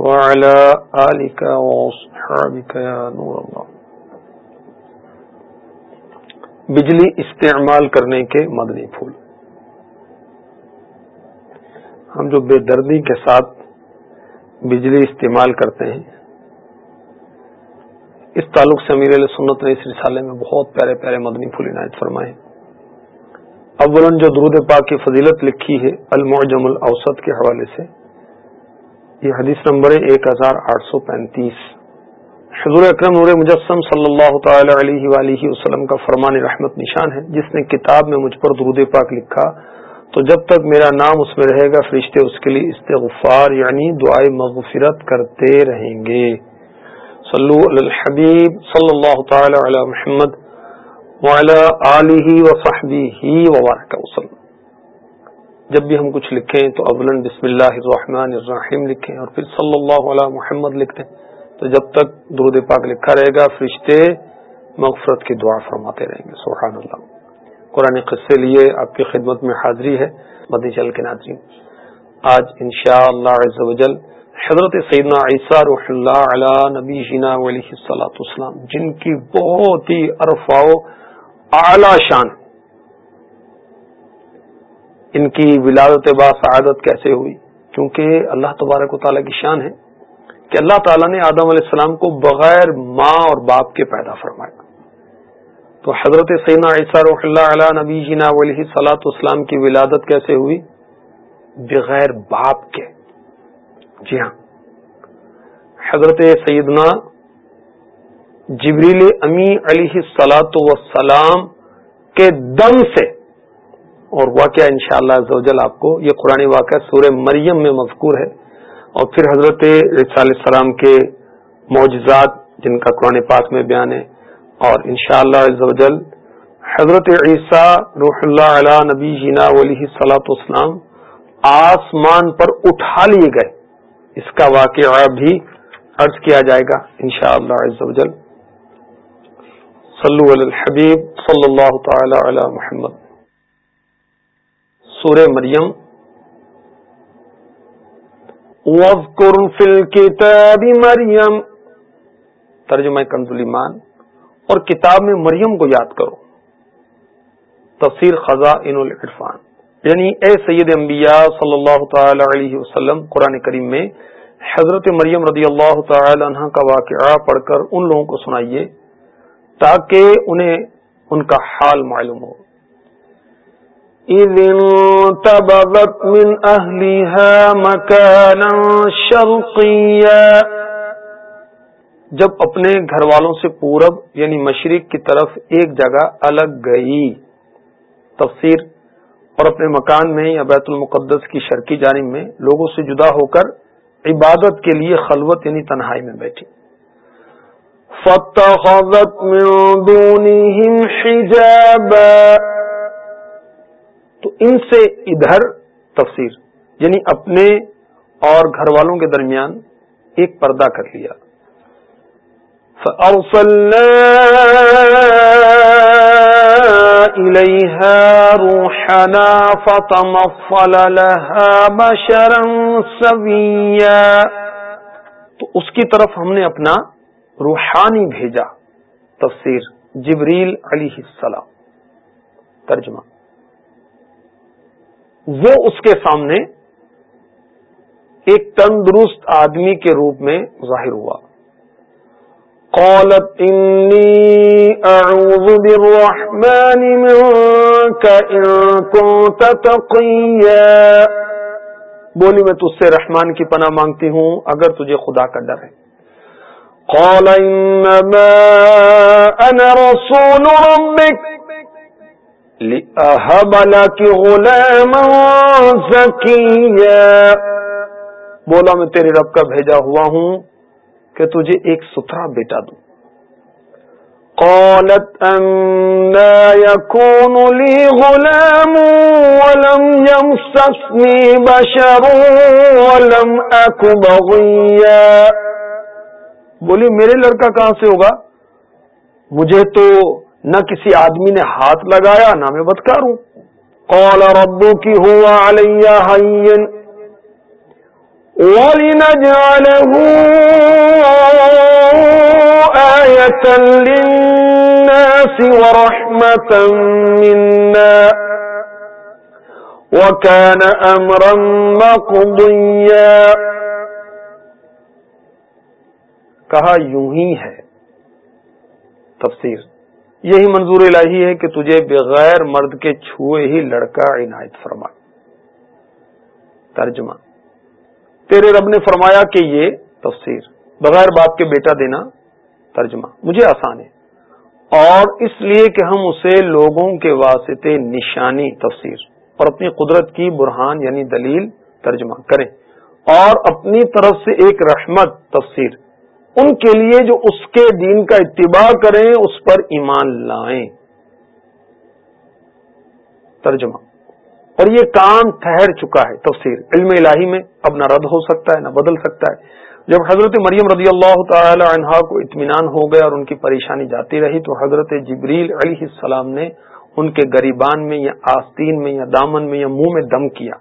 وعلى آلك وصحابك يا نور الله. بجلی استعمال کرنے کے مدنی پھول. ہم جو بے دردی کے ساتھ بجلی استعمال کرتے ہیں، اس تعلق سے امیر علیہ سنت نے اس رسالے میں بہت پیارے پیارے مدنی پھول عنایت فرمائے۔ اولن جو درود پاک کی فضیلت لکھی ہے، المعجم الاوسط کے حوالے سے یہ حدیث نمبر ہے ایک ہزار آٹھ سو پینتیس۔ حضور اکرم نور مجسم صلی اللہ تعالی علیہ وآلہ وسلم کا فرمان رحمت نشان ہے۔ جس نے کتاب میں مجھ پر درود پاک لکھا، تو جب تک میرا نام اس میں رہے گا، فرشتے اس کے لیے استغفار یعنی دعائیں مغفرت کرتے رہیں گے۔ صلو علی الحبیب صلی اللہ تعالی علی محمد ہی وبارک وسلم۔ جب بھی ہم کچھ لکھیں تو اولن بسم اللہ الرحمن الرحیم لکھیں اور پھر صلی اللہ علیہ محمد لکھتے ہیں۔ تو جب تک درود پاک لکھا رہے گا، فرشتے مغفرت کی دعا فرماتے رہیں گے۔ سبحان اللہ۔ قرآن قصے لیے آپ کی خدمت میں حاضری ہے مدی چل کے ناظرین۔ آج ان شاء اللہ حضرت سیدنا عیسیٰ رح اللہ علیہ نبی جینا علیہ السلام جن کی بہت ہی ارفاؤ اعلی شان ان کی ولادت با سعادت کیسے ہوئی؟ کیونکہ اللہ تبارک و تعالیٰ کی شان ہے کہ اللہ تعالیٰ نے آدم علیہ السلام کو بغیر ماں اور باپ کے پیدا فرمایا۔ تو حضرت سینا عیسیٰ رح اللہ علیہ نبی جینا علیہ سلاۃ اسلام کی ولادت کیسے ہوئی؟ بغیر باپ کے۔ جی ہاں۔ حضرت سیدنا جبریل امی علیہ سلاۃ وسلام کے دم سے اور واقعہ ان شاء اللہ آپ کو، یہ قرآن واقعہ سورہ مریم میں مذکور ہے۔ اور پھر حضرت علیہ السلام کے معجزات، جن کا قرآن پاک میں بیان ہے۔ اور ان شاء اللہ حضرت عیسیٰ روح اللہ علیہ نبی جینا علیہ سلاۃ اسلام آسمان پر اٹھا لیے گئے۔ اس کا واقعہ بھی عرض کیا جائے گا ان شاء اللہ صلو علی الحبیب صلی اللہ تعالی علی محمد۔ سورہ مریم۔ وَذْكُرْ فِي الْكِتَابِ مریم ترجمہ کنز ایمان اور کتاب میں مریم کو یاد کرو۔ تفسیر خزائن العرفان۔ یعنی اے سید انبیاء صلی اللہ تعالی علیہ وسلم، قرآن کریم میں حضرت مریم رضی اللہ تعالی عنہ کا واقعہ پڑھ کر ان لوگوں کو سنائیے، تاکہ انہیں ان کا حال معلوم ہو۔ من مكانا شرقيا. جب اپنے گھر والوں سے پورب یعنی مشرق کی طرف ایک جگہ الگ گئی، تفسیر، اور اپنے مکان میں یا بیت المقدس کی شرقی جانب میں لوگوں سے جدا ہو کر عبادت کے لیے خلوت یعنی تنہائی میں بیٹھی۔ فاتخذت من دونهم حجابا۔ تو ان سے ادھر تفسیر یعنی اپنے اور گھر والوں کے درمیان ایک پردہ کر لیا۔ إليها روحنا فتمصل لها بشرا سويا۔ تو اس کی طرف ہم نے اپنا روحانی بھیجا، تفسیر جبریل علی السلام۔ ترجمہ۔ وہ اس کے سامنے ایک تندرست آدمی کے روپ میں ظاہر ہوا۔ قالت انی اعوذ بالرحمن منك ان كنت تقیا۔ بولی، میں تجھ سے رحمان کی پناہ مانگتی ہوں اگر تجھے خدا کا ڈر ہے۔ قال إنما أنا رسول ربك لأهب لك غلاما زكيا۔ بولا، میں تیرے رب کا بھیجا ہوا ہوں کہ تجھے ایک ستھرا بیٹا دوں۔ قالت يكون لي غلام ولم يمسسني بشر ولم بغيا۔ بولی، میرے لڑکا کہاں سے ہوگا؟ مجھے تو نہ کسی آدمی نے ہاتھ لگایا، نہ میں بدکار ہوں قال ربك هو علي هين ولنجعله آية للناس ورحمة منا۔ وكان أمرا مقضيا۔ کہا، یوں ہی ہے۔ تفسیر۔ یہی منظور الہی ہے کہ تجھے بغیر مرد کے چھوئے ہی لڑکا عنایت فرما۔ ترجمہ۔ تیرے رب نے فرمایا کہ یہ تفسیر، بغیر باپ کے بیٹا دینا ترجمہ۔ مجھے آسان ہے۔ اور اس لیے کہ ہم اسے لوگوں کے واسطے نشانی تفسیر اور اپنی قدرت کی برہان یعنی دلیل ترجمہ کریں اور اپنی طرف سے ایک رحمت تفسیر۔ ان کے لیے جو اس کے دین کا اتباع کریں، اس پر ایمان لائیں۔ ترجمہ۔ اور یہ کام ٹھہر چکا ہے، تفسیر۔ علم الہی میں اب نہ رد ہو سکتا ہے، نہ بدل سکتا ہے۔ جب حضرت مریم رضی اللہ تعالی عنہا کو اطمینان ہو گیا اور ان کی پریشانی جاتی رہی، تو حضرت جبریل علیہ السلام نے ان کے گریبان میں یا آستین میں یا دامن میں یا منہ میں دم کیا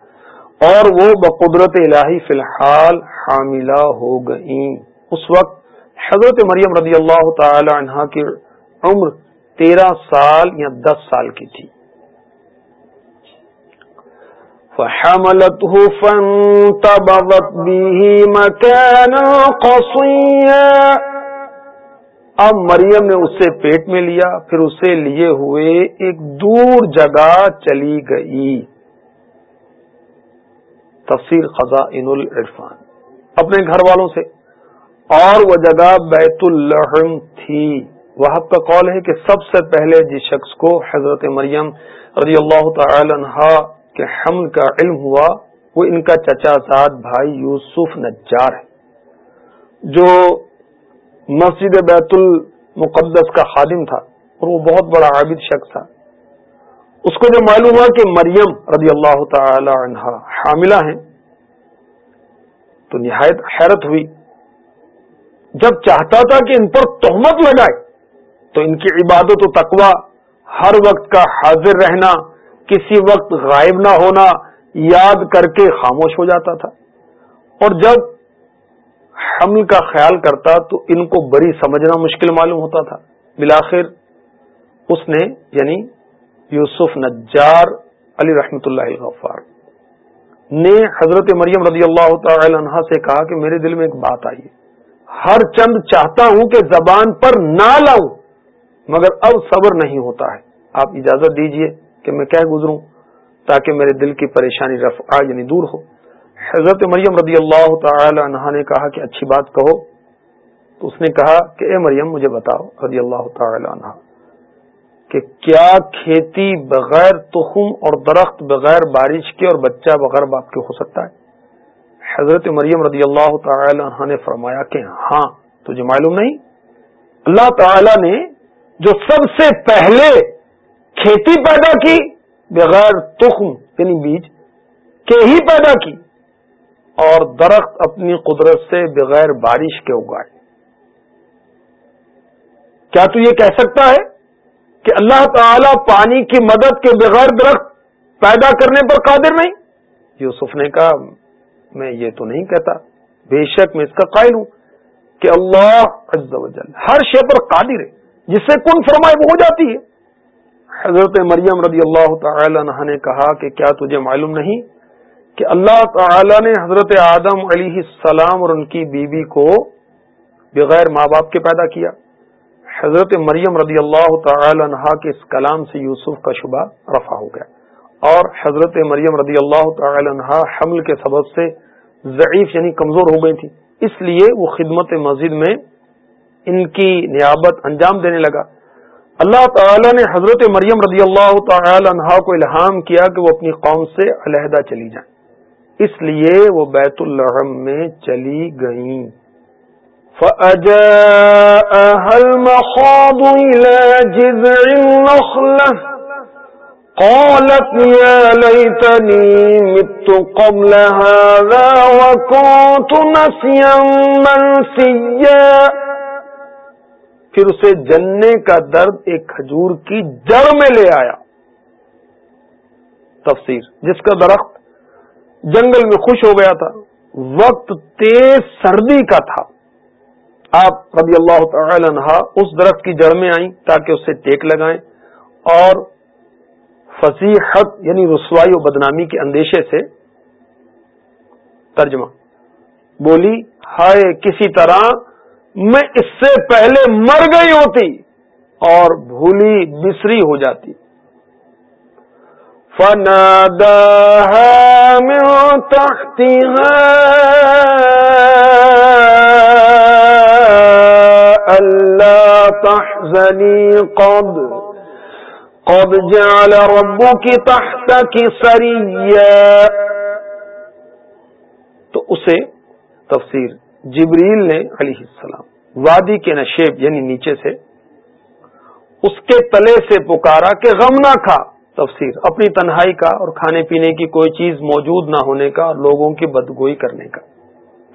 اور وہ بقدرت الہی فی الحال حاملہ ہو گئیں۔ اس وقت حضرت مریم رضی اللہ تعالی عنہا کی عمر تیرہ سال یا دس سال کی تھی۔ فحملته فانتبضت به مكانا قصيا۔ اب مریم نے اسے پیٹ میں لیا، پھر اسے لیے ہوئے ایک دور جگہ چلی گئی۔ تفسیر خزائن العرفان۔ اپنے گھر والوں سے اور وہ جگہ بیت الحم تھی۔ وہ کا قول ہے کہ سب سے پہلے جس شخص کو حضرت مریم رضی اللہ تعالی عنہ کے حمل کا علم ہوا، وہ ان کا چچا زاد بھائی یوسف نجار ہے، جو مسجد بیت المقدس کا خادم تھا اور وہ بہت بڑا عابد شخص تھا۔ اس کو جو معلوم ہوا کہ مریم رضی اللہ تعالی عنہ حاملہ ہیں، تو نہایت حیرت ہوئی۔ جب چاہتا تھا کہ ان پر تہمت لگائے، تو ان کی عبادت و تقوا ہر وقت کا حاضر رہنا، کسی وقت غائب نہ ہونا، یاد کر کے خاموش ہو جاتا تھا۔ اور جب حمل کا خیال کرتا تو ان کو بری سمجھنا مشکل معلوم ہوتا تھا۔ بلاخر اس نے یعنی یوسف نجار علی رحمت اللہ غفار نے حضرت مریم رضی اللہ تعالی عنہ سے کہا کہ میرے دل میں ایک بات آئی ہے۔ ہر چند چاہتا ہوں کہ زبان پر نہ لاؤں مگر اب صبر نہیں ہوتا ہے۔ آپ اجازت دیجیے کہ میں کہہ گزروں تاکہ میرے دل کی پریشانی رفع یعنی دور ہو۔ حضرت مریم رضی اللہ تعالی عنہ نے کہا کہ اچھی بات کہو۔ تو اس نے کہا کہ اے مریم، مجھے بتاؤ رضی اللہ تعالی عنہ کہ کیا کھیتی بغیر تخم اور درخت بغیر بارش کے اور بچہ بغیر باپ کے ہو سکتا ہے؟ حضرت مریم رضی اللہ تعالی عنہ نے فرمایا کہ ہاں تجھے معلوم نہیں؟ اللہ تعالی نے جو سب سے پہلے کھیتی پیدا کی، بغیر تخم یعنی بیج، کے ہی پیدا کی اور درخت اپنی قدرت سے بغیر بارش کے اگائے۔ کیا تو یہ کہہ سکتا ہے کہ اللہ تعالی پانی کی مدد کے بغیر درخت پیدا کرنے پر قادر نہیں؟ یوسف نے کہا میں یہ تو نہیں کہتا۔ بے شک میں اس کا قائل ہوں کہ اللہ عز و جل ہر شے پر قادر ہے۔ جس سے کن فرمائے وہ ہو جاتی ہے۔ حضرت مریم رضی اللہ تعالی عنہ نے کہا کہ کیا تجھے معلوم نہیں کہ اللہ تعالی نے حضرت آدم علیہ السلام اور ان کی بیوی کو بغیر ماں باپ کے پیدا کیا؟ حضرت مریم رضی اللہ تعالی عنہ کے اس کلام سے یوسف کا شبہ رفع ہو گیا۔ اور حضرت مریم رضی اللہ تعالی عنہ حمل کے سبب سے ضعیف یعنی کمزور ہو گئی تھی۔ اس لیے وہ خدمت مسجد میں ان کی نیابت انجام دینے لگا۔ اللہ تعالی نے حضرت مریم رضی اللہ تعالی عنہ کو الہام کیا کہ وہ اپنی قوم سے علیحدہ چلی جائیں۔ اس لیے وہ بیت الحم میں چلی گئیں۔ قالت يا ليتني مت قبل هذا وكنت نسيا منسيا. پھر اسے جننے کا درد ایک کھجور کی جڑ میں لے آیا۔ تفسیر، جس کا درخت جنگل میں خوش ہو گیا تھا۔ وقت تیز سردی کا تھا۔ آپ رضی اللہ تعالی عنہ اس درخت کی جڑ میں آئیں تاکہ اسے ٹیک لگائیں اور فصیحت یعنی رسوائی و بدنامی کے اندیشے سے ترجمہ۔ بولی، ہائے، کسی طرح میں اس سے پہلے مر گئی ہوتی اور بھولی بسری ہو جاتی۔ اللہ تحزنی قبل قد جعل ربك تحتك سريا۔ تو اسے تفسیر جبریل نے علیہ السلام، وادی کے نشیب یعنی نیچے سے، اس کے تلے سے پکارا کہ غم نہ کھا۔ تفسیر، اپنی تنہائی کا اور کھانے پینے کی کوئی چیز موجود نہ ہونے کا اور لوگوں کی بدگوئی کرنے کا۔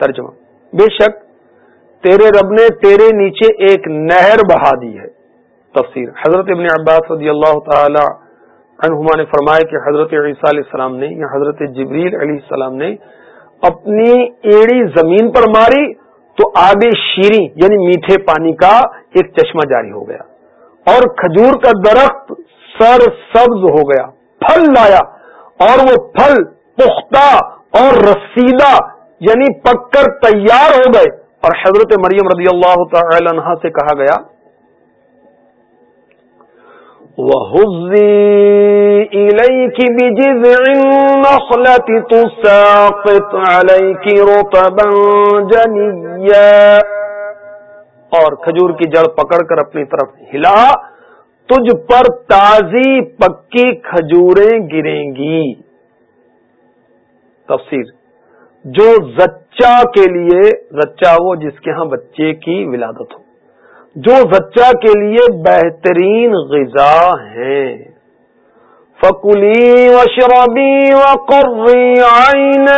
ترجمہ، بے شک تیرے رب نے تیرے نیچے ایک نہر بہا دی ہے۔ تفسیر۔ حضرت ابن عباس رضی اللہ تعالی عنہما نے فرمایا کہ حضرت عیسیٰ علیہ السلام نے یا حضرت جبریل علیہ السلام نے اپنی ایڑی زمین پر ماری تو آگے شیریں یعنی میٹھے پانی کا ایک چشمہ جاری ہو گیا اور کھجور کا درخت سر سبز ہو گیا، پھل لایا اور وہ پھل پختہ اور رسیدہ یعنی پک کر تیار ہو گئے۔ اور حضرت مریم رضی اللہ تعالی عنہ سے کہا گیا وهزي إليك بجذع النخلة تساقط عليك رطبا جنيا۔ اور کھجور کی جڑ پکڑ کر اپنی طرف ہلا، تجھ پر تازی پکی کھجوریں گریں گی۔ تفسیر، جو زچا کے لیے، زچا وہ جس کے ہاں بچے کی ولادت ہو۔ جو زچہ کے لیے بہترین غذا ہیں فکلی و شرابی و قرری آئین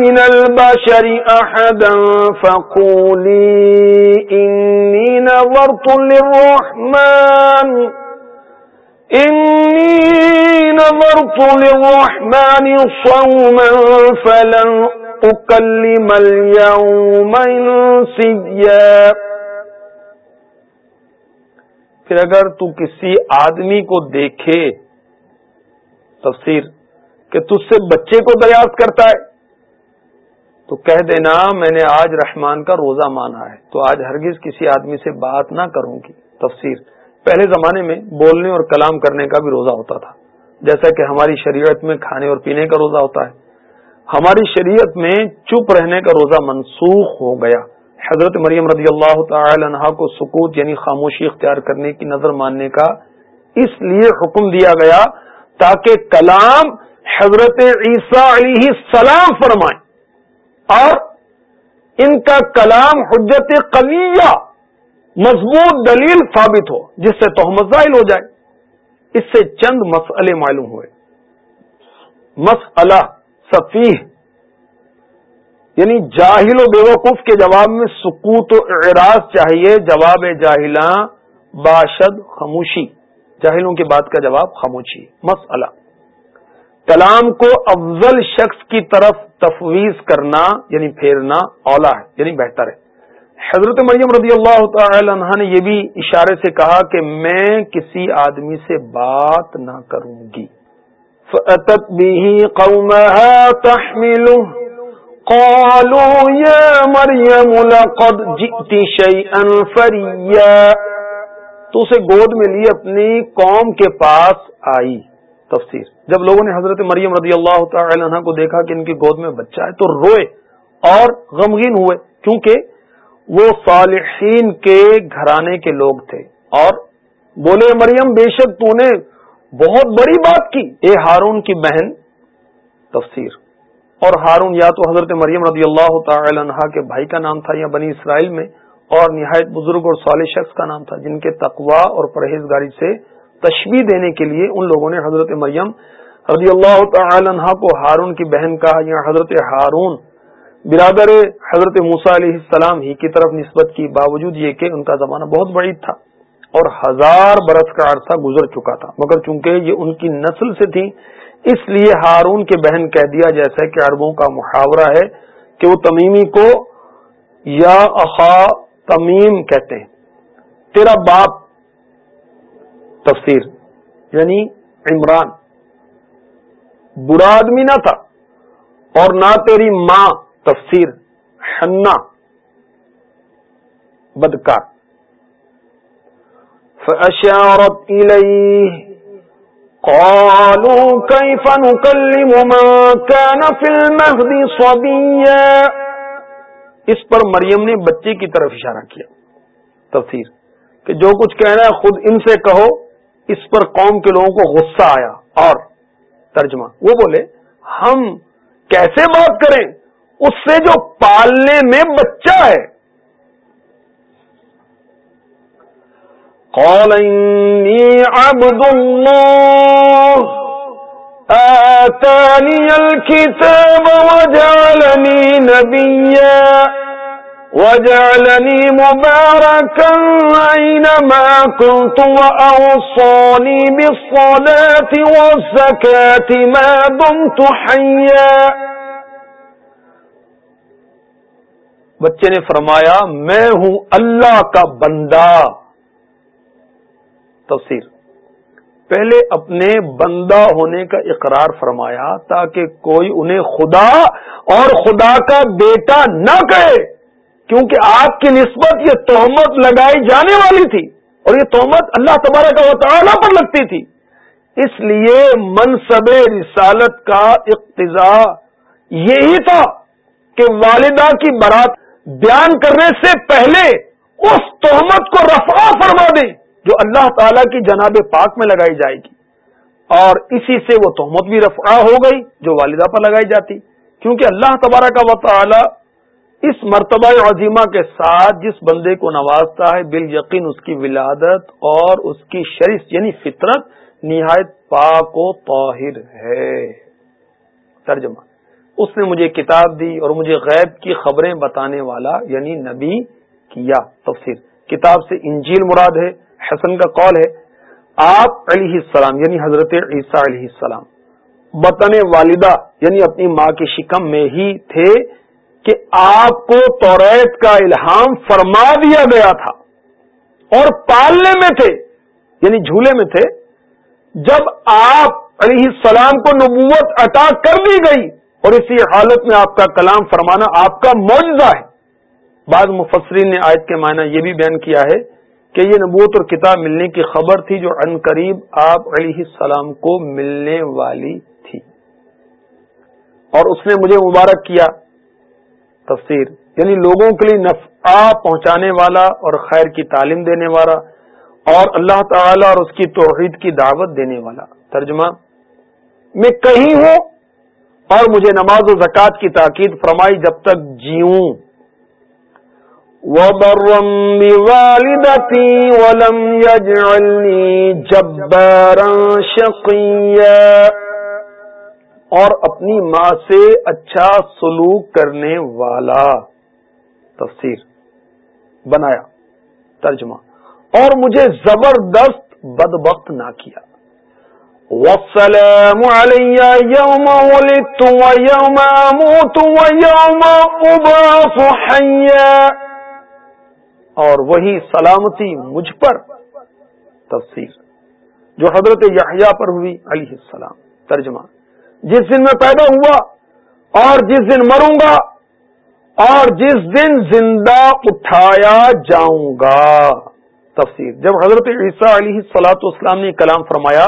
من البشر أحدا فقولي إني نظرت للرحمن۔ إني نظرت للرحمن صوما فلن پھر اگر تو کسی آدمی کو دیکھے، تفسیر، کہ تج سے بچے کو دریافت کرتا ہے، تو کہہ دینا، میں نے آج رحمان کا روزہ مانا ہے۔ تو آج ہرگز کسی آدمی سے بات نہ کروں گی۔ تفسیر، پہلے زمانے میں بولنے اور کلام کرنے کا بھی روزہ ہوتا تھا۔ جیسا کہ ہماری شریعت میں کھانے اور پینے کا روزہ ہوتا ہے۔ ہماری شریعت میں چپ رہنے کا روزہ منسوخ ہو گیا۔ حضرت مریم رضی اللہ تعالی عنہ کو سکوت یعنی خاموشی اختیار کرنے کی نظر ماننے کا اس لیے حکم دیا گیا تاکہ کلام حضرت عیسیٰ علیہ السلام فرمائیں اور ان کا کلام حجت قلیہ مضبوط دلیل ثابت ہو، جس سے تہمت ظاہر ہو جائے۔ اس سے چند مسئلے معلوم ہوئے۔ مسئلہ سفیح یعنی جاہل و بیوقوف کے جواب میں سکوت و اعراض چاہیے، جواب جاہلاں باشد خاموشی۔ جاہلوں کی بات کا جواب خاموشی، مسئلہ۔ کلام کو افضل شخص کی طرف تفویض کرنا یعنی پھیرنا اولا ہے یعنی بہتر ہے۔ حضرت مریم رضی اللہ تعالی عنہ نے یہ بھی اشارے سے کہا کہ میں کسی آدمی سے بات نہ کروں گی۔ فأتت به قومها تحمله. قالوا يا مريم لقد جئت شيئا فريا. تو اسے گود میں لی اپنی قوم کے پاس آئی. تفسیر. جب لوگوں نے حضرت مریم رضی اللہ تعالی عنہ کو دیکھا کہ ان کی گود میں بچہ ہے تو روئے اور غمگین ہوئے کیونکہ وہ صالحین کے گھرانے کے لوگ تھے اور بولے مریم بے شک تو نے بہت بڑی بات کی۔ اے ہارون کی بہن، تفسیر۔ اور ہارون یا تو حضرت مریم رضی اللہ تعالی عنہ کے بھائی کا نام تھا یا بنی اسرائیل میں، اور نہایت بزرگ اور صالح شخص کا نام تھا، جن کے تقوا اور پرہیزگاری سے تشبیح دینے کے لیے ان لوگوں نے حضرت مریم رضی اللہ تعالی عنہ کو ہارون کی بہن کہا، یا حضرت ہارون۔ برادر حضرت موسا علیہ السلام ہی کی طرف نسبت کی باوجود یہ کہ ان کا زمانہ بہت بعید تھا۔ اور ہزار برس کا عرصہ گزر چکا تھا۔ مگر چونکہ یہ ان کی نسل سے تھی، اس لیے ہارون کے بہن کہہ دیا جیسا کہ عربوں کا محاورہ ہے کہ وہ تمیمی کو یا اخا تمیم کہتے ہیں۔ تیرا باپ تفسیر یعنی عمران۔ برا آدمی نہ تھا اور نہ تیری ماں تفسیر حنا بدکار۔ فأشارت إليه. قالوا كيف نكلم من كان في المهد صبيا. اس پر مریم نے بچے کی طرف اشارہ کیا. تفسیر. کہ جو کچھ کہنا ہے خود ان سے کہو. اس پر قوم کے لوگوں کو غصہ آیا. اور ترجمہ. وہ بولے، ہم کیسے بات کریں؟ اس سے جو پالنے میں بچہ ہے قال إني عبد الله. آتاني الكتاب وجعلني نبيا. وجعلني مباركا أينما كنت وأوصاني بالصلاة والزكاة ما دمت حيا. بچے نے فرمایا، میں ہوں اللہ کا بندہ. تفسیر۔ پہلے اپنے بندہ ہونے کا اقرار فرمایا تاکہ کوئی انہیں خدا اور خدا کا بیٹا نہ کہے، کیونکہ آپ کی نسبت یہ تہمت لگائی جانے والی تھی اور یہ تہمت اللہ تبارک و تعالیٰ پر لگتی تھی۔ اس لیے منصب رسالت کا اقتضا یہی تھا کہ والدہ کی برات بیان کرنے سے پہلے اس تہمت کو رفع فرما دیں۔ جو اللہ تعالی کی جناب پاک میں لگائی جائے گی۔ اور اسی سے وہ تہمت بھی رفع ہو گئی جو والدہ پر لگائی جاتی۔ کیونکہ اللہ تبارہ کا وطالعہ اس مرتبہ عظیمہ کے ساتھ جس بندے کو نوازتا ہے بال یقین اس کی ولادت اور اس کی شریف یعنی فطرت، نہایت پاک و طاہر ہے۔ ترجمہ۔ اس نے مجھے کتاب دی اور مجھے غیب کی خبریں بتانے والا یعنی نبی، کیا تفسیر۔ کتاب سے انجیل مراد ہے۔ حسن کا قول ہے، آپ علیہ السلام یعنی حضرت عیسیٰ علیہ السلام بطن والدہ یعنی اپنی ماں کے شکم میں ہی تھے کہ آپ کو توریت کا الہام فرما دیا گیا تھا۔ اور پالنے میں تھے یعنی جھولے میں تھے۔ جب آپ علیہ السلام کو نبوت عطا کر دی گئی، اور اسی حالت میں آپ کا کلام فرمانا آپ کا معجزہ ہے۔ بعض مفسرین نے آیت کے معنی یہ بھی بیان کیا ہے کہ یہ نبوت اور کتاب ملنے کی خبر تھی جو ان قریب آپ علیہ السلام کو ملنے والی تھی۔ اور اس نے مجھے مبارک کیا۔ تفسیر یعنی لوگوں کے لیے نفع پہنچانے والا اور خیر کی تعلیم دینے والا اور اللہ تعالی اور اس کی توحید کی دعوت دینے والا۔ ترجمہ، میں کہیں ہوں اور مجھے نماز و زکوٰۃ کی تاکید فرمائی جب تک جیوں۔ وبرا بوالدتي ولم يجعلني جبارا شقيا اور اپنی ماں سے اچھا سلوک کرنے والا، تفسیر، بنایا، ترجمہ، اور مجھے زبردست بد وقت نہ کیا۔ والسلام علي يوم ولدت ويوم أموت ويوم أبعث حيا اور وہی سلامتی مجھ پر تفسیر، جو حضرت یحییٰ پر ہوئی علیہ السلام، ترجمہ۔ جس دن میں پیدا ہوا اور جس دن مروں گا اور جس دن زندہ اٹھایا جاؤں گا۔ تفسیر۔ جب حضرت عیسیٰ علیہ سلاۃ اسلام نے کلام فرمایا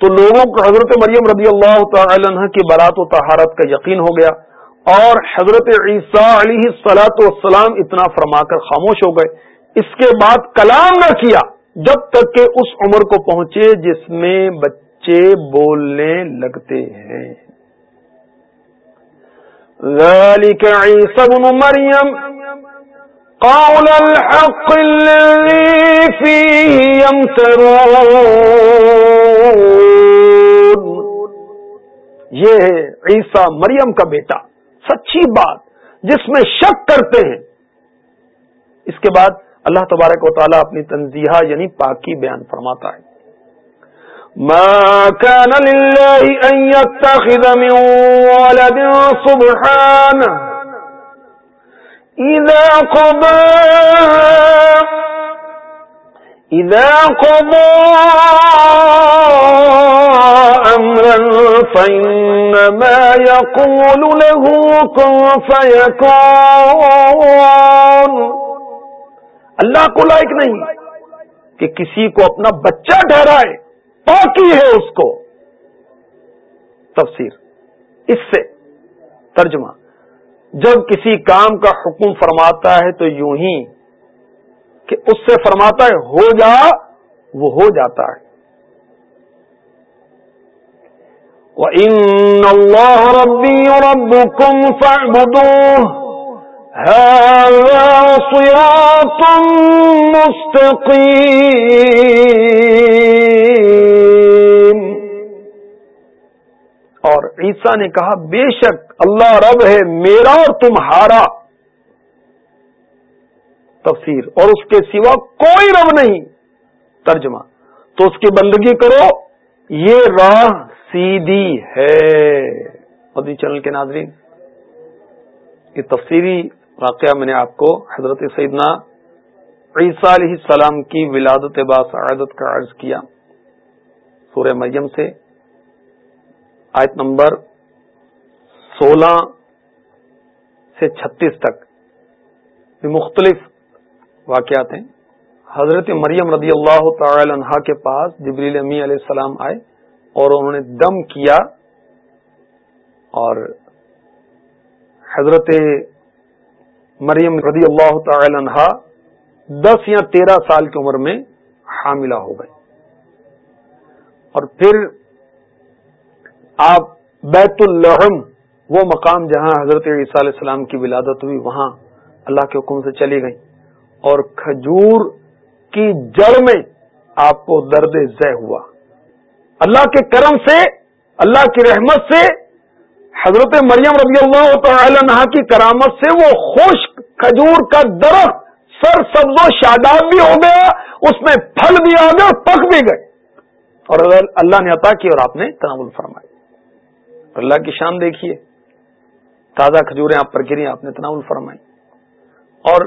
تو لوگوں کو حضرت مریم رضی اللہ تعالی عنہ کی برات و تہارت کا یقین ہو گیا۔ اور حضرت عیسیٰ علیہ سلاۃ والسلام اتنا فرما کر خاموش ہو گئے۔ اس کے بعد کلام نہ کیا، جب تک کہ اس عمر کو پہنچے جس میں بچے بولنے لگتے ہیں۔ ذلك عيسى بن مريم قول الحق الذي فيه يمترون یہ ہے عیسیٰ مریم کا بیٹا۔ سچی بات جس میں شک کرتے ہیں۔ اس کے بعد اللہ تبارک و تعالیٰ اپنی تنزیہ یعنی پاکی بیان فرماتا ہے۔ ما كان لله أن يتخذ من ولد سبحانه إذا قضى إذا قضى أمرا فإنما يقول له كن فيكون اللہ کو لائق نہیں کہ کسی کو اپنا بچہ ٹھہرائے، پاکی ہے اس کو۔ تفسیر۔ اس سے ترجمہ۔ جب کسی کام کا حکم فرماتا ہے تو یوں ہی کہ اس سے فرماتا ہے ہو جا، وہ ہو جاتا ہے۔ وَإِنَّ اللَّهَ رَبِّي وَرَبُّكُمْ فَاعْبُدُوهُ صراط مستقيم۔ اور عیسیٰ نے کہا، بے شک اللہ رب ہے میرا اور تمہارا۔ تفسیر، اور اس کے سوا کوئی رب نہیں، ترجمہ۔ تو اس کی بندگی کرو، یہ راہ سیدھی ہے۔ مودی چینل کے ناظرین، یہ تفسیری واقعہ میں نے آپ کو حضرت سیدنا عیسیٰ علیہ السلام کی ولادت سعادت کا عرض کیا۔ سورہ مریم سے آیت نمبر سولہ سے چھتیس تک مختلف واقعات ہیں۔ حضرت مریم رضی اللہ تعالی عنہا کے پاس جبریل امی علیہ السلام آئے اور انہوں نے دم کیا اور حضرت مریم رضی اللہ تعالی عنہ دس یا تیرہ سال کی عمر میں حاملہ ہو گئے۔ اور پھر آپ بیت الحم وہ مقام جہاں حضرت عیسیٰ علیہ السلام کی ولادت ہوئی، وہاں اللہ کے حکم سے چلی گئی اور کھجور کی جڑ میں آپ کو درد ذہ ہوا۔ اللہ کے کرم سے، اللہ کی رحمت سے، حضرت مریم رضی اللہ تعالی عنہ کی کرامت سے وہ خشک کھجور کا درخت سر سبز و شاداب بھی ہو گیا، اس میں پھل بھی آ گئے اور پک بھی گئے۔ اور اللہ نے عطا کی اور آپ نے تناول فرمائی۔ اللہ کی شان دیکھیے، تازہ کھجوریں آپ پر گری آپ نے تناول فرمائی۔ اور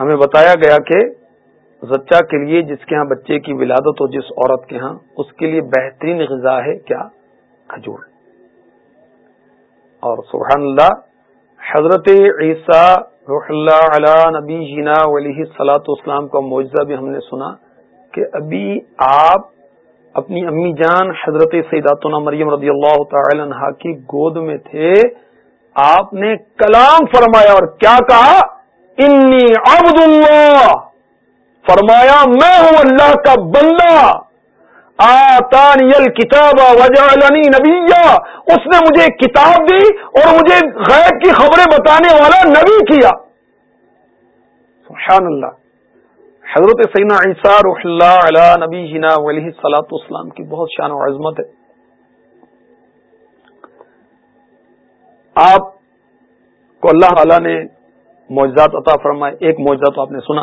ہمیں بتایا گیا کہ زچہ کے لیے جس کے ہاں بچے کی ولادت ہو، جس عورت کے ہاں اس کے لیے بہترین غذا ہے کیا؟ کھجور۔ اور سبحان اللہ، حضرت عیسیٰ روح اللہ علی نبی جینا علیہ سلاۃ اسلام کا معجزہ بھی ہم نے سنا کہ ابھی آپ اپنی امی جان حضرت سیداتنا مریم رضی اللہ تعالی عنہ کی گود میں تھے۔ آپ نے کلام فرمایا اور کیا کہا؟ انی عبد اللہ فرمایا، میں ہوں اللہ کا بندہ۔ آتانی الکتاب وجعلنی نبیا۔ اس نے مجھے کتاب دی اور مجھے غیب کی خبریں بتانے والا نبی کیا۔ سبحان اللہ حضرت سینا عیسیٰ رح اللہ نبی جنا علیہ سلاۃ اسلام کی بہت شان و عظمت ہے۔ آپ کو اللہ تعالی نے معجزات عطا فرمائے۔ ایک معجزہ تو آپ نے سنا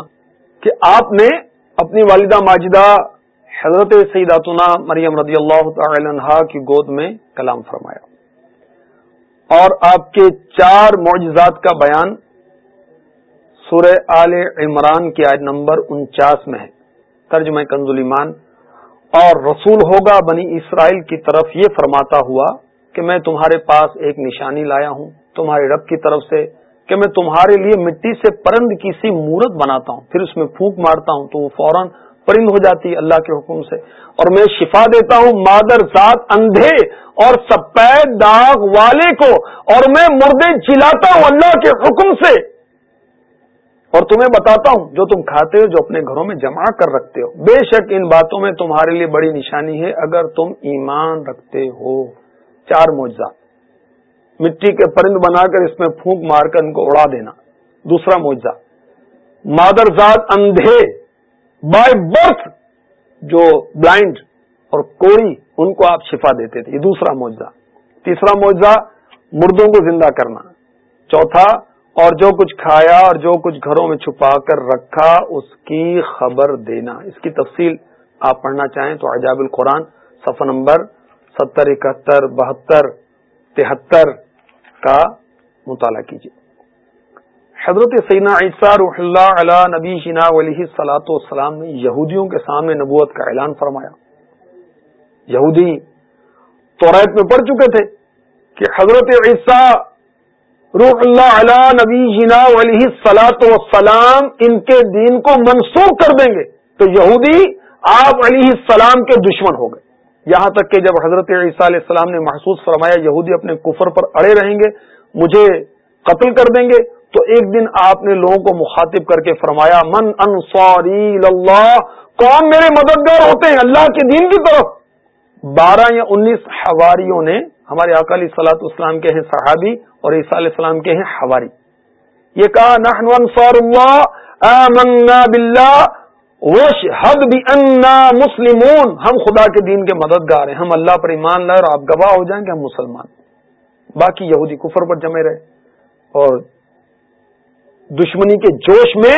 کہ آپ نے اپنی والدہ ماجدہ حضرت سیداتنا مریم رضی اللہ تعالی عنہ کی گود میں کلام فرمایا۔ اور آپ کے چار معجزات کا بیان سورہ آل عمران کی آیت نمبر انچاس میں ہے۔ ترجمہ کنزلیمان اور رسول ہوگا بنی اسرائیل کی طرف یہ فرماتا ہوا کہ میں تمہارے پاس ایک نشانی لایا ہوں، تمہارے رب کی طرف سے کہ میں تمہارے لیے مٹی سے پرند کی سی مورت بناتا ہوں، پھر اس میں پھونک مارتا ہوں تو وہ فوراً پرند ہو جاتی اللہ کے حکم سے۔ اور میں شفا دیتا ہوں مادر ذات اندھے اور سفید داغ والے کو، اور میں مردے چلاتا ہوں اللہ کے حکم سے۔ اور تمہیں بتاتا ہوں، جو تم کھاتے ہو، جو اپنے گھروں میں جمع کر رکھتے ہو۔ بے شک ان باتوں میں تمہارے لیے بڑی نشانی ہے، اگر تم ایمان رکھتے ہو۔ چار موجہ مٹی کے پرند بنا کر اس میں پھونک مار کر ان کو اڑا دینا۔ دوسرا معجزہ، مادر زاد اندھے بائی برتھ جو بلائنڈ اور کوئی ان کو آپ شفا دیتے تھے۔ یہ دوسرا معجزہ۔ تیسرا معجزہ، مردوں کو زندہ کرنا۔ چوتھا، اور جو کچھ کھایا اور جو کچھ گھروں میں چھپا کر رکھا، اس کی خبر دینا۔ اس کی تفصیل آپ پڑھنا چاہیں تو عجاب القرآن، صفحہ نمبر ستر، اکہتر، بہتر، تہتر کا مطالعہ کیجیے۔ حضرت سینا عیسیٰ رح اللہ علیہ نبی شنا علیہ سلاۃ والسلام نے یہودیوں کے سامنے نبوت کا اعلان فرمایا۔ یہودی توریت میں پڑھ چکے تھے کہ حضرت عیسیٰ روح اللہ علیہ نبی جنا علیہ سلاۃ وسلام ان کے دین کو منسوخ کر دیں گے تو یہودی آپ علیہ السلام کے دشمن ہو گئے۔ یہاں تک کہ جب حضرت عیسیٰ علیہ السلام نے محسوس فرمایا یہودی اپنے کفر پر اڑے رہیں گے، مجھے قتل کر دیں گے، تو ایک دن آپ نے لوگوں کو مخاطب کر کے فرمایا، من انصاری اللہ، کون میرے مددگار ہوتے ہیں اللہ کے دین کی طرف؟ بارہ یا انیس حواریوں نے ہمارے اکالی سلاط اسلام کے ہیں صحابی اور عیسیٰ علیہ السلام کے ہیں حواری۔ یہ کہا، نحن انصار اللہ، آمنا باللہ وشہد بأننا مسلمون۔ ہم خدا کے دین کے مددگار ہیں۔ ہم اللہ پر ایمان لائے اور آپ گواہ ہو جائیں گے ہم مسلمان باقی یہودی کفر پر جمے رہے۔ اور دشمنی کے جوش میں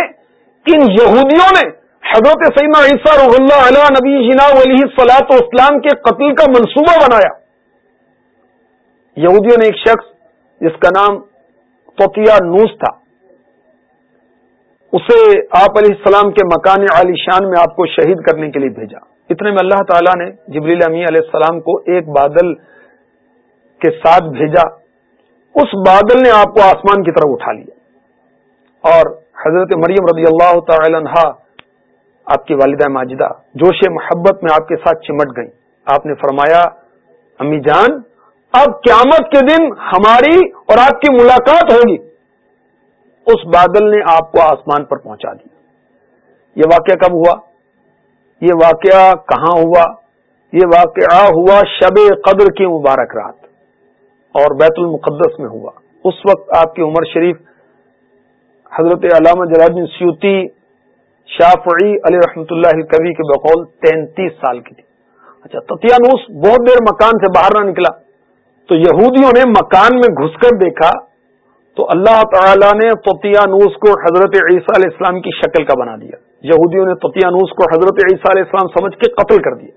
ان یہودیوں نے حضرت سیدنا عیسیٰ رح اللہ علیہ نبی جنا علیہ سلاط اسلام کے قتل کا منصوبہ بنایا۔ یہودیوں نے ایک شخص جس کا نام توتیا نوس تھا۔ اسے آپ علیہ السلام کے مکان علی شان میں آپ کو شہید کرنے کے لیے بھیجا۔ اتنے میں اللہ تعالیٰ نے جبریل امی علیہ السلام کو ایک بادل کے ساتھ بھیجا۔ اس بادل نے آپ کو آسمان کی طرف اٹھا لیا۔ اور حضرت مریم رضی اللہ تعالی عنہ، آپ کی والدہ ماجدہ، جوش محبت میں آپ کے ساتھ چمٹ گئی آپ نے فرمایا، امی جان، اب قیامت کے دن ہماری اور آپ کی ملاقات ہوگی۔ اس بادل نے آپ کو آسمان پر پہنچا دیا۔ یہ واقعہ کب ہوا؟ یہ واقعہ کہاں ہوا؟ یہ واقعہ ہوا شب قدر کی مبارک رات، اور بیت المقدس میں ہوا۔ اس وقت آپ کی عمر شریف حضرت علامہ جلال سیوتی شافعی علی رحمت اللہ کبھی کے بقول تینتیس سال کی تھی۔ اچھا تتیانوس بہت دیر مکان سے باہر نہ نکلا۔ تو یہودیوں نے مکان میں گھس کر دیکھا تو اللہ تعالی نے نوس کو حضرت عیسیٰ علیہ السلام کی شکل کا بنا دیا۔ یہودیوں نے نوس کو حضرت عیسیٰ علیہ السلام سمجھ کے قتل کر دیا۔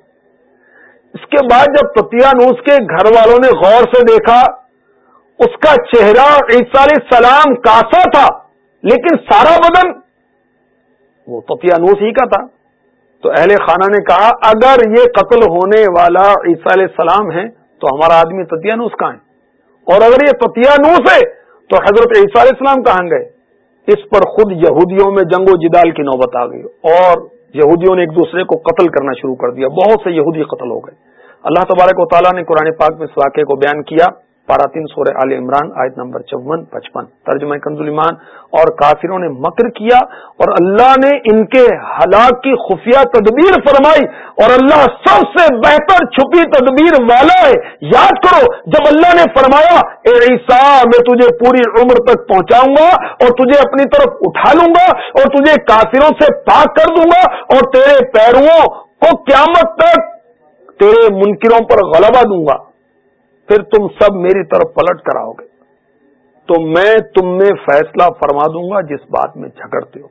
اس کے بعد جب نوس کے گھر والوں نے غور سے دیکھا، اس کا چہرہ عیسیٰ علیہ السلام کاسا تھا، لیکن سارا بدن وہ نوس ہی کا تھا۔ تو اہل خانہ نے کہا، اگر یہ قتل ہونے والا عیسیٰ علیہ السلام ہے، تو ہمارا آدمی تتیا نوس کا ہے؟ اور اگر یہ تتیا نوس ہے تو حضرت عیسیٰ علیہ السلام کہاں گئے؟ اس پر خود یہودیوں میں جنگ و جدال کی نوبت آ گئی اور یہودیوں نے ایک دوسرے کو قتل کرنا شروع کر دیا۔ بہت سے یہودی قتل ہو گئے۔ اللہ تبارک و تعالیٰ نے قرآن پاک میں اس واقعے کو بیان کیا۔ پارا تین سورہ عال عمران، آیت نمبر چون، پچپن۔ ترجمہ کنزلیمان اور کافروں نے مکر کیا اور اللہ نے ان کے ہلاک کی خفیہ تدبیر فرمائی اور اللہ سب سے بہتر چھپی تدبیر والا ہے۔ یاد کرو، جب اللہ نے فرمایا، اے عیسیٰ، میں تجھے پوری عمر تک پہنچاؤں گا اور تجھے اپنی طرف اٹھا لوں گا اور تجھے کافروں سے پاک کر دوں گا اور تیرے پیرووں کو قیامت تک تیرے منکروں پر غلبہ دوں گا۔ پھر تم سب میری طرف پلٹ کر آؤ گے۔ تو میں تم میں فیصلہ فرما دوں گا جس بات میں جھگڑتے ہو۔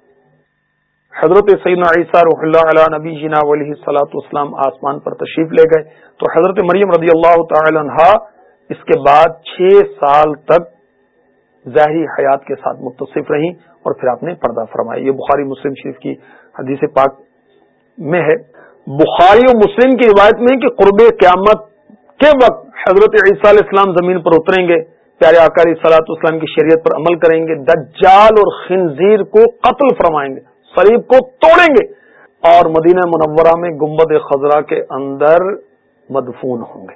حضرت سعید عیسیٰ رح اللہ علیہ نبی جینا علیہ سلاۃ اسلام آسمان پر تشریف لے گئے۔ تو حضرت مریم رضی اللہ تعالی عنہ اس کے بعد چھ سال تک ظاہری حیات کے ساتھ متصف رہی اور پھر آپ نے پردہ فرمایا۔ یہ بخاری مسلم شریف کی حدیث پاک میں ہے۔ بخاری و مسلم کی روایت میں کہ قرب قیامت کے وقت حضرت عیسیٰ علیہ السلام زمین پر اتریں گے، پیارے آکاری سلاط اسلام کی شریعت پر عمل کریں گے، دجال اور خنزیر کو قتل فرمائیں گے سلیب کو توڑیں گے اور مدینہ منورہ میں گمبد خزرہ کے اندر مدفون ہوں گے۔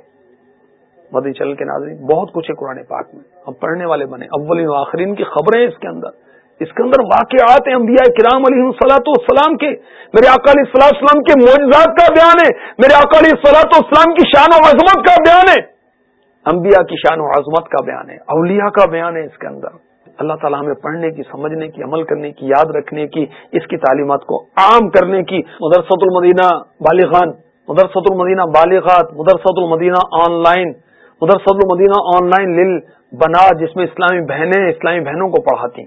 مدی چل کے ناظرین، بہت کچھ ہے قرآن پاک میں۔ ہم پڑھنے والے بنے، اولین و آخرین کی خبریں اس کے اندر۔ اس کے اندر واقعات ہیں انبیاء کرام علیہ السلاۃ والسلام کے۔ میرے اکالی صلاح السلام کے معجزات کا بیان ہے۔ میرے اکالی صلاحت والسلام کی شان و عظمت کا بیان ہے۔ انبیاء کی شان و عظمت کا بیان ہے۔ اولیاء کا بیان ہے اس کے اندر۔ اللہ تعالیٰ ہمیں پڑھنے کی، سمجھنے کی، عمل کرنے کی، یاد رکھنے کی، اس کی تعلیمات کو عام کرنے کی۔ مدرسۃ المدینہ بالغان مدرسۃ المدینہ بالغات مدرسۃ المدینہ آن لائن، مدرسۃ المدینہ آن لائن لل بنا جس میں اسلامی بہنیں، اسلامی بہنوں کو پڑھاتی۔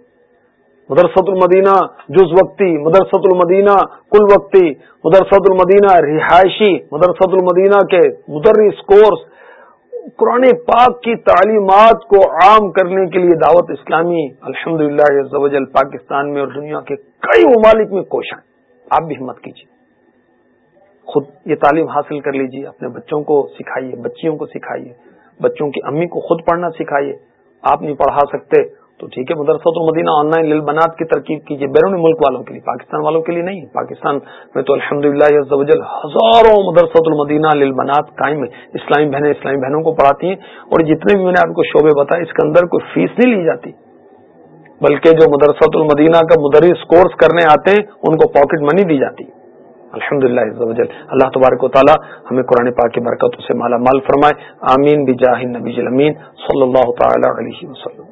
مدرسۃ المدینہ جز وقتی مدرسۃ المدینہ کل وقتی مدرسۃ المدینہ رہائشی مدرسۃ المدینہ کے مدرس کورس، قرآن پاک کی تعلیمات کو عام کرنے کے لیے دعوت اسلامی الحمد للہ پاکستان میں اور دنیا کے کئی ممالک میں کوشاں آپ بھی ہمت کیجیے خود یہ تعلیم حاصل کر لیجیے اپنے بچوں کو سکھائیے، بچیوں کو سکھائیے، بچوں کی امی کو خود پڑھنا سکھائیے۔ آپ نہیں پڑھا سکتے تو ٹھیک ہے، مدرسۃ المدینہ آن لائن لل بنات کی ترکیب کیجیے بیرون ملک والوں کے لیے، پاکستان والوں کے لیے نہیں، پاکستان میں تو الحمد للہ ہزاروں مدرسۃ المدینہ لل بنات قائم ہے اسلامی بہنیں اسلامی بہنوں کو پڑھاتی ہیں اور جتنے بھی میں نے آپ کو شعبے بتائے، اس کے اندر کوئی فیس نہیں لی جاتی۔ بلکہ جو مدرسۃ المدینہ کا مدرس کورس کرنے آتے ہیں، ان کو پاکٹ منی دی جاتی۔ الحمد للہ اللہ تبارک و تعالیٰ ہمیں قرآن پاک کی برکتوں سے مالا مال فرمائے۔ آمین، بجاہ نبی صلی اللہ تعالی علیہ وسلم۔